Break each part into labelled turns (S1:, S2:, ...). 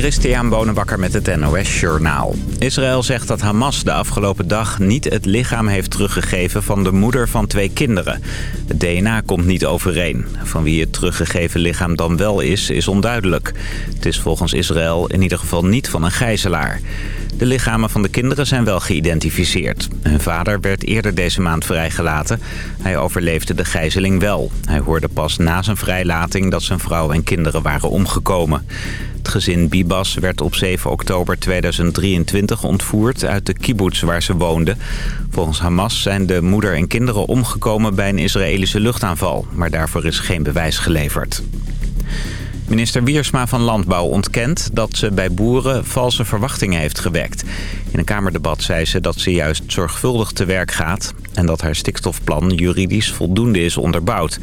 S1: Christian Bonenbakker met het NOS Journaal. Israël zegt dat Hamas de afgelopen dag niet het lichaam heeft teruggegeven van de moeder van twee kinderen. Het DNA komt niet overeen. Van wie het teruggegeven lichaam dan wel is, is onduidelijk. Het is volgens Israël in ieder geval niet van een gijzelaar. De lichamen van de kinderen zijn wel geïdentificeerd. Hun vader werd eerder deze maand vrijgelaten. Hij overleefde de gijzeling wel. Hij hoorde pas na zijn vrijlating dat zijn vrouw en kinderen waren omgekomen. Het gezin Bibas werd op 7 oktober 2023 ontvoerd uit de kibbutz waar ze woonden. Volgens Hamas zijn de moeder en kinderen omgekomen bij een Israëlische luchtaanval. Maar daarvoor is geen bewijs geleverd. Minister Wiersma van Landbouw ontkent dat ze bij boeren valse verwachtingen heeft gewekt. In een Kamerdebat zei ze dat ze juist zorgvuldig te werk gaat... en dat haar stikstofplan juridisch voldoende is onderbouwd.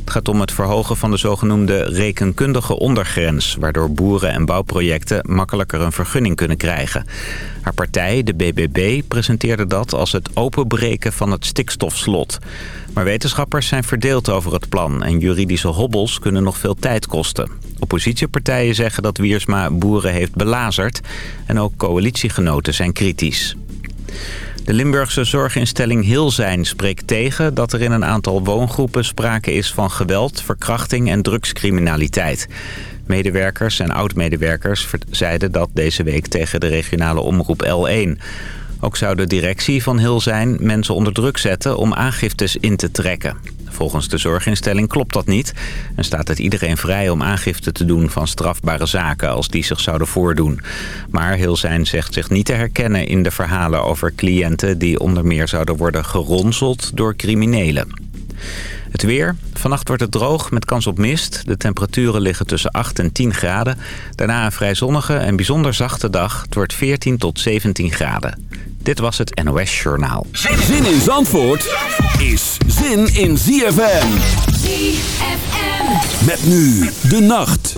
S1: Het gaat om het verhogen van de zogenoemde rekenkundige ondergrens... waardoor boeren en bouwprojecten makkelijker een vergunning kunnen krijgen. Haar partij, de BBB, presenteerde dat als het openbreken van het stikstofslot. Maar wetenschappers zijn verdeeld over het plan... en juridische hobbels kunnen nog veel tijd kosten. Oppositiepartijen zeggen dat Wiersma boeren heeft belazerd... en ook coalitiegenoten zijn kritisch. De Limburgse zorginstelling Hilzijn spreekt tegen dat er in een aantal woongroepen sprake is van geweld, verkrachting en drugscriminaliteit. Medewerkers en oud-medewerkers zeiden dat deze week tegen de regionale omroep L1. Ook zou de directie van Hilzijn mensen onder druk zetten om aangiftes in te trekken. Volgens de zorginstelling klopt dat niet en staat het iedereen vrij om aangifte te doen van strafbare zaken als die zich zouden voordoen. Maar Hilzijn zegt zich niet te herkennen in de verhalen over cliënten die onder meer zouden worden geronseld door criminelen. Het weer. Vannacht wordt het droog met kans op mist. De temperaturen liggen tussen 8 en 10 graden. Daarna een vrij zonnige en bijzonder zachte dag. Het wordt 14 tot 17 graden. Dit was het NOS Journaal.
S2: Zin in Zandvoort is zin in ZFM.
S3: ZFM.
S2: Met nu de nacht.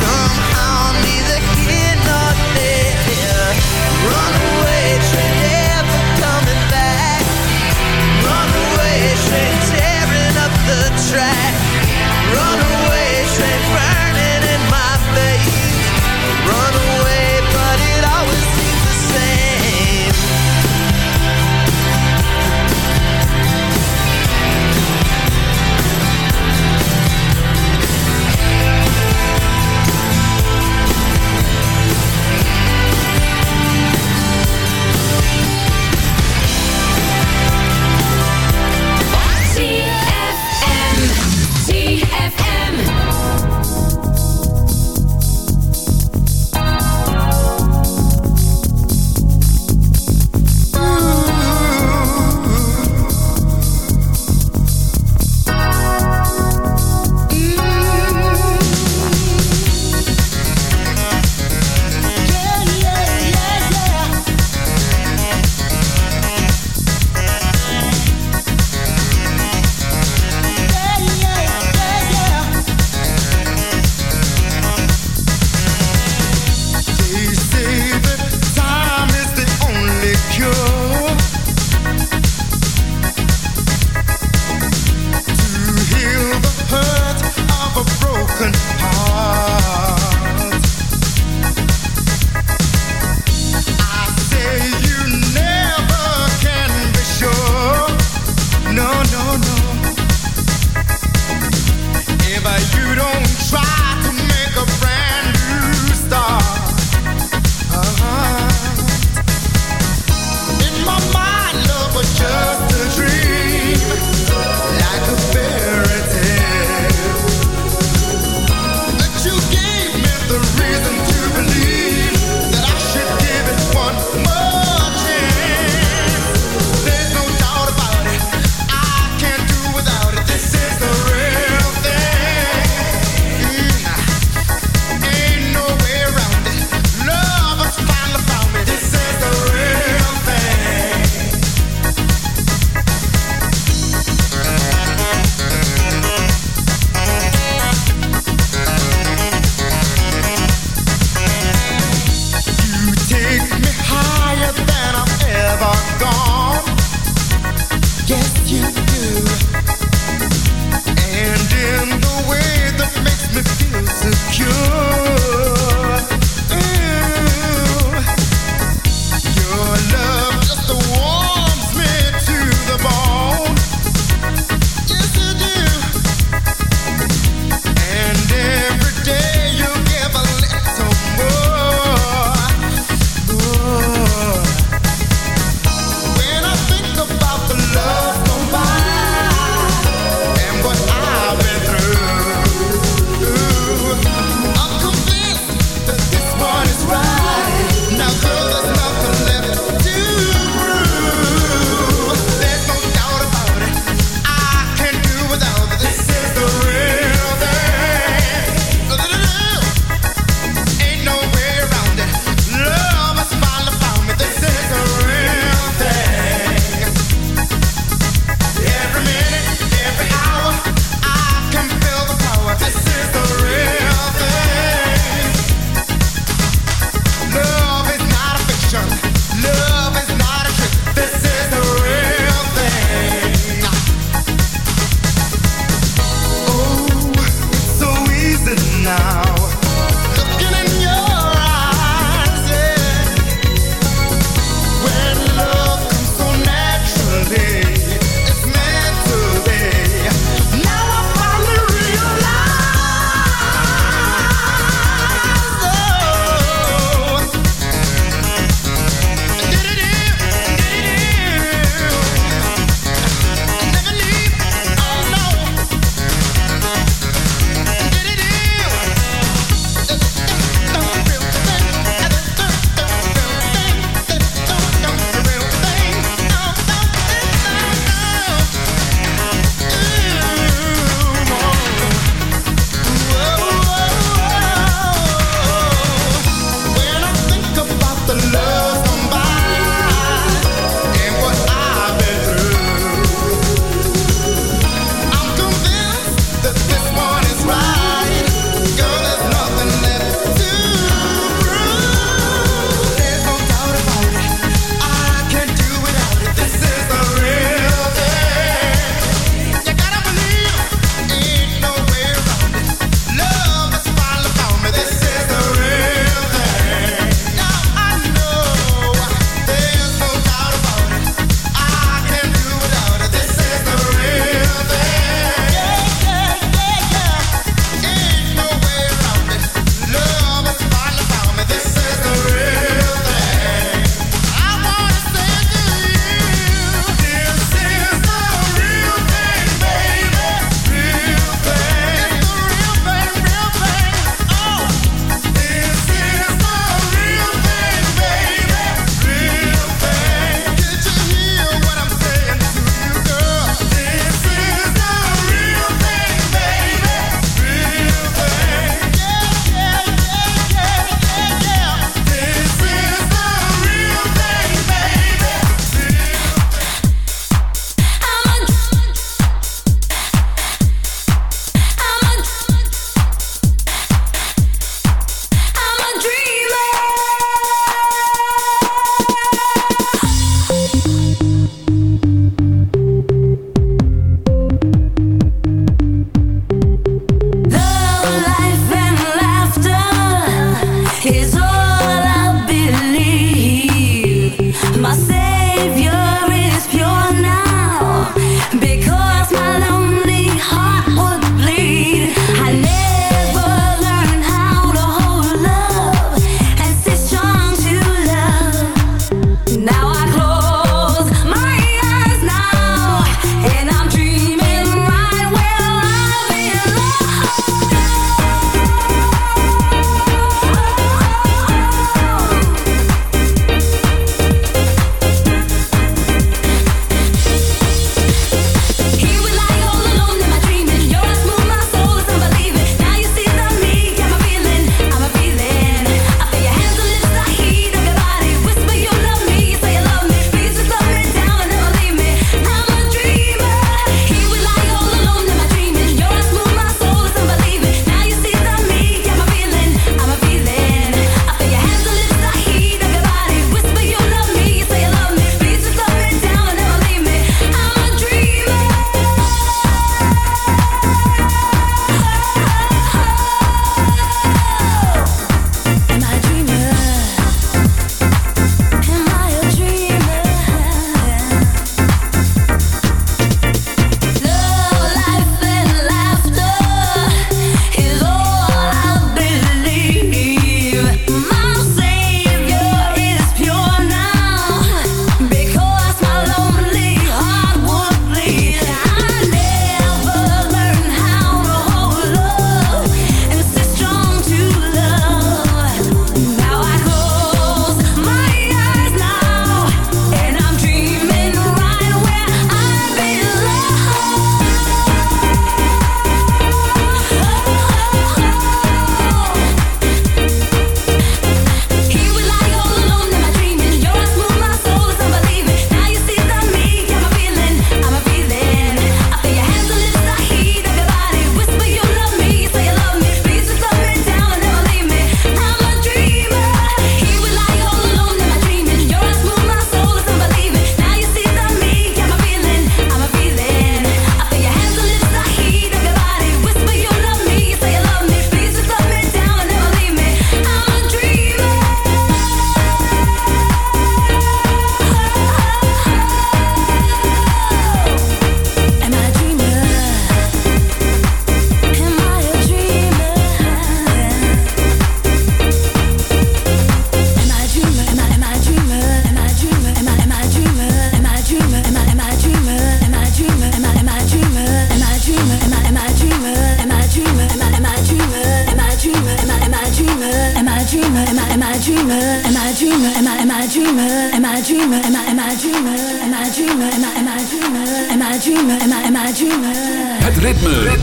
S2: some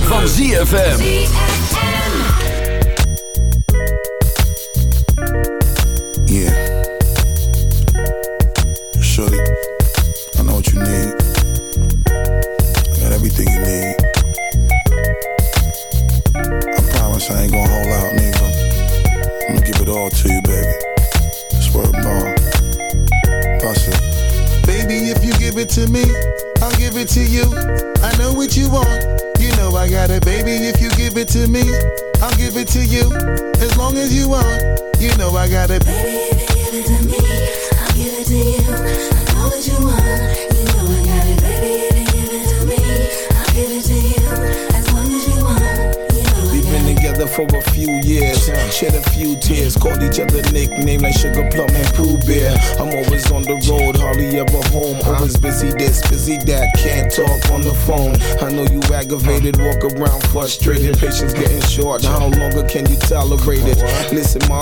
S2: van ZFM.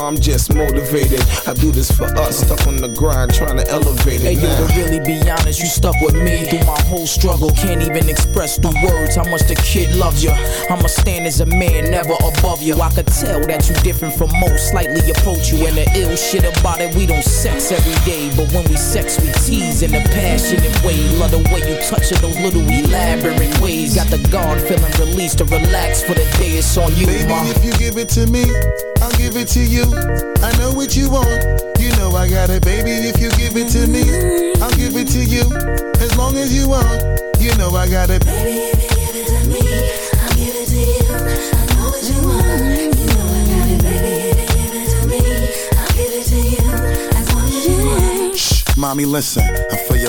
S4: I'm
S5: just motivated. I do this for us, stuck on the grind, trying to elevate it.
S6: Hey, yo, to really be honest, you stuck with me through my whole struggle. Can't even express through words how much the kid loves you. I'ma stand as a man, never above you. I could tell that you different from most, slightly approach you. And the ill shit about it, we don't sex every day. But when we sex, we tease in a passionate way. Love the way you touch it, those little elaborate ways. Got the guard feeling released to relax for the day. It's on you,
S4: Baby,
S6: ma.
S4: if you give it to me, I'll give it to you. I know what you want. You know I got it, baby. If you give it to me, I'll give it to you. As long as you want, you know I got it.
S3: Baby, if you give it to me, I'll give it to you. I know what you want. You know I got it. Baby, if you give it to me, I'll give it to you. As long as you want.
S4: Shh, mommy, listen. I feel your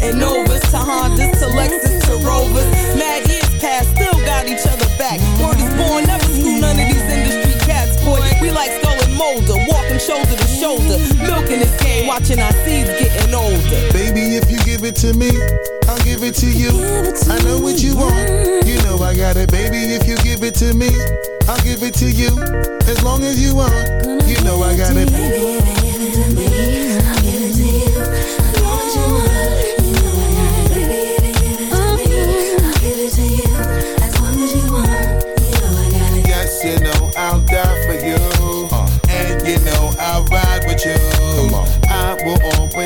S7: and Novas to Hondas to Lexus to Rovers. Mad years past, still got each other back. Word is born, never screw none of these industry cats, boy. We like and Mulder, walking shoulder to shoulder, milking this game, watching our seeds getting older.
S4: Baby, if you give it to me, I'll give it to you. I know what you want. You know I got it, baby. If you give it to me, I'll give it to you. As long as you want, you know I got it.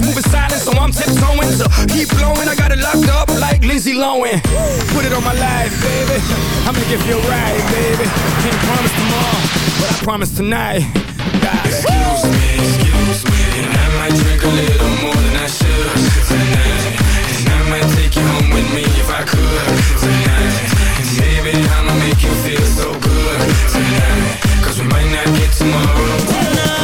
S8: moving silent, so I'm tiptoeing. So keep blowing, I got it locked up like Lindsay Lohan. Put it on my life, baby. I'ma give you a ride, baby. Can't promise tomorrow, but I promise tonight. Excuse me, excuse me, and I might drink a little more than I should tonight. And I might take you home with me if I could tonight. And baby, I'ma make you feel so good tonight. 'Cause we might not get tomorrow.
S9: Tonight.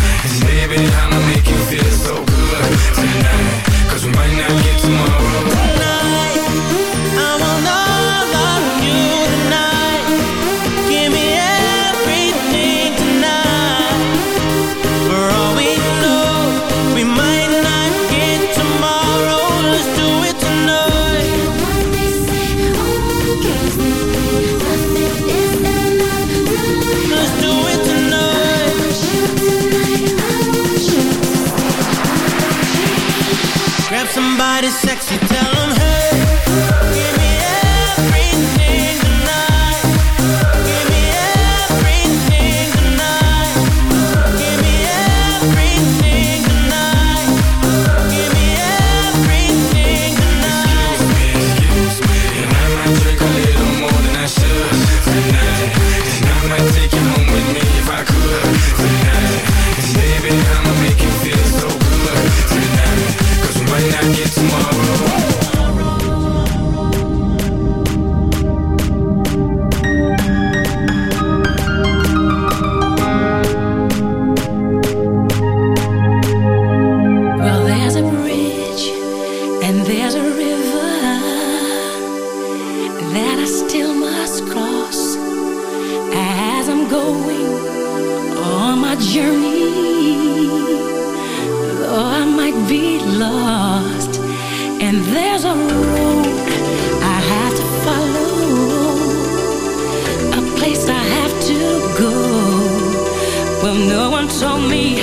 S3: No one told me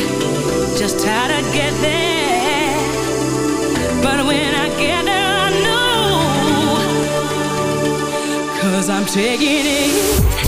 S3: just how to get there. But when I get there, I know. Cause I'm taking it